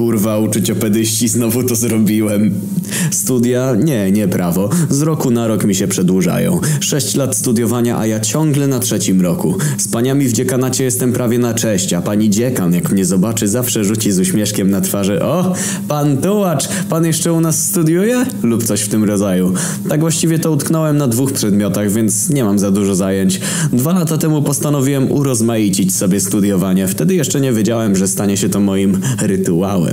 kurwa, uczuciopedyści, znowu to zrobiłem. Studia? Nie, nie prawo. Z roku na rok mi się przedłużają. Sześć lat studiowania, a ja ciągle na trzecim roku. Z paniami w dziekanacie jestem prawie na cześć, a pani dziekan, jak mnie zobaczy, zawsze rzuci z uśmieszkiem na twarzy O, pan tułacz, pan jeszcze u nas studiuje? Lub coś w tym rodzaju. Tak właściwie to utknąłem na dwóch przedmiotach, więc nie mam za dużo zajęć. Dwa lata temu postanowiłem urozmaicić sobie studiowanie. Wtedy jeszcze nie wiedziałem, że stanie się to moim rytuałem.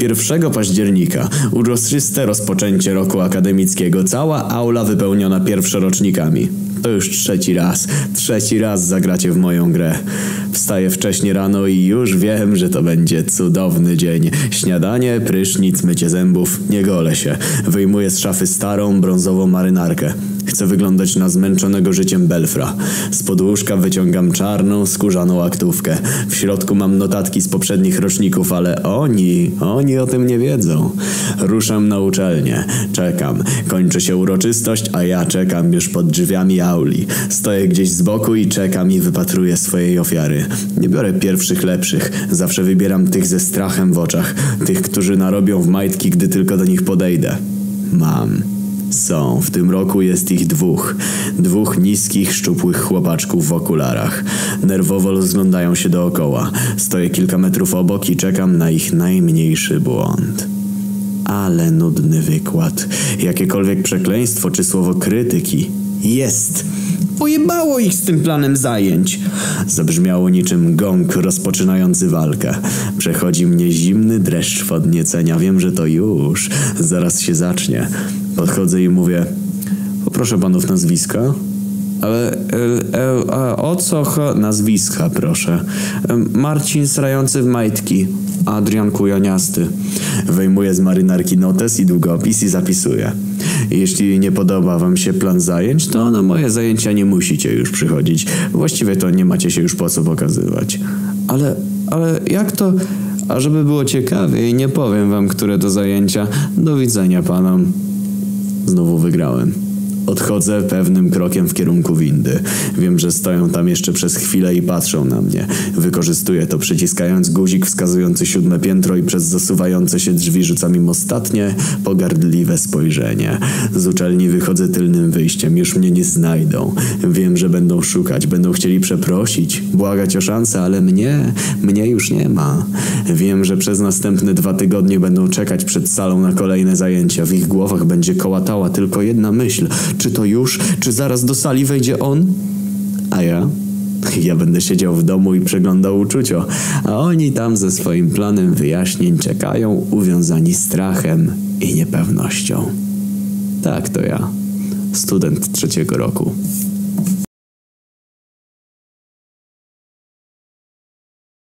1 października, uroczyste rozpoczęcie roku akademickiego, cała aula wypełniona pierwszorocznikami. To już trzeci raz, trzeci raz zagracie w moją grę. Wstaję wcześnie rano i już wiem, że to będzie cudowny dzień. Śniadanie, prysznic, mycie zębów, nie golę się. Wyjmuję z szafy starą, brązową marynarkę. Chcę wyglądać na zmęczonego życiem Belfra. Z podłóżka wyciągam czarną, skórzaną aktówkę. W środku mam notatki z poprzednich roczników, ale oni, oni o tym nie wiedzą. Ruszam na uczelnię. Czekam. Kończy się uroczystość, a ja czekam już pod drzwiami auli. Stoję gdzieś z boku i czekam i wypatruję swojej ofiary. Nie biorę pierwszych lepszych. Zawsze wybieram tych ze strachem w oczach. Tych, którzy narobią w majtki, gdy tylko do nich podejdę. Mam. Są. W tym roku jest ich dwóch. Dwóch niskich, szczupłych chłopaczków w okularach. Nerwowo rozglądają się dookoła. Stoję kilka metrów obok i czekam na ich najmniejszy błąd. Ale nudny wykład. Jakiekolwiek przekleństwo czy słowo krytyki. Jest! Pojebało ich z tym planem zajęć. Zabrzmiało niczym gong rozpoczynający walkę. Przechodzi mnie zimny dreszcz podniecenia. Wiem, że to już. Zaraz się zacznie. Podchodzę i mówię: Poproszę panów nazwiska. Ale e, e, o co. Nazwiska, proszę. Marcin Srający w majtki. Adrian Kujoniasty. Wyjmuję z marynarki notes i długopis i zapisuję. Jeśli nie podoba wam się plan zajęć, to na moje zajęcia nie musicie już przychodzić. Właściwie to nie macie się już po co pokazywać. Ale, ale jak to... A żeby było ciekawiej, nie powiem wam, które to zajęcia. Do widzenia panom. Znowu wygrałem. Odchodzę pewnym krokiem w kierunku windy. Wiem, że stoją tam jeszcze przez chwilę i patrzą na mnie. Wykorzystuję to, przyciskając guzik wskazujący siódme piętro i przez zasuwające się drzwi rzucam im ostatnie, pogardliwe spojrzenie. Z uczelni wychodzę tylnym wyjściem, już mnie nie znajdą. Wiem, że będą szukać, będą chcieli przeprosić, błagać o szansę, ale mnie, mnie już nie ma. Wiem, że przez następne dwa tygodnie będą czekać przed salą na kolejne zajęcia. W ich głowach będzie kołatała tylko jedna myśl – czy to już, czy zaraz do sali wejdzie on? A ja? Ja będę siedział w domu i przeglądał uczucio, a oni tam ze swoim planem wyjaśnień czekają, uwiązani strachem i niepewnością. Tak, to ja, student trzeciego roku.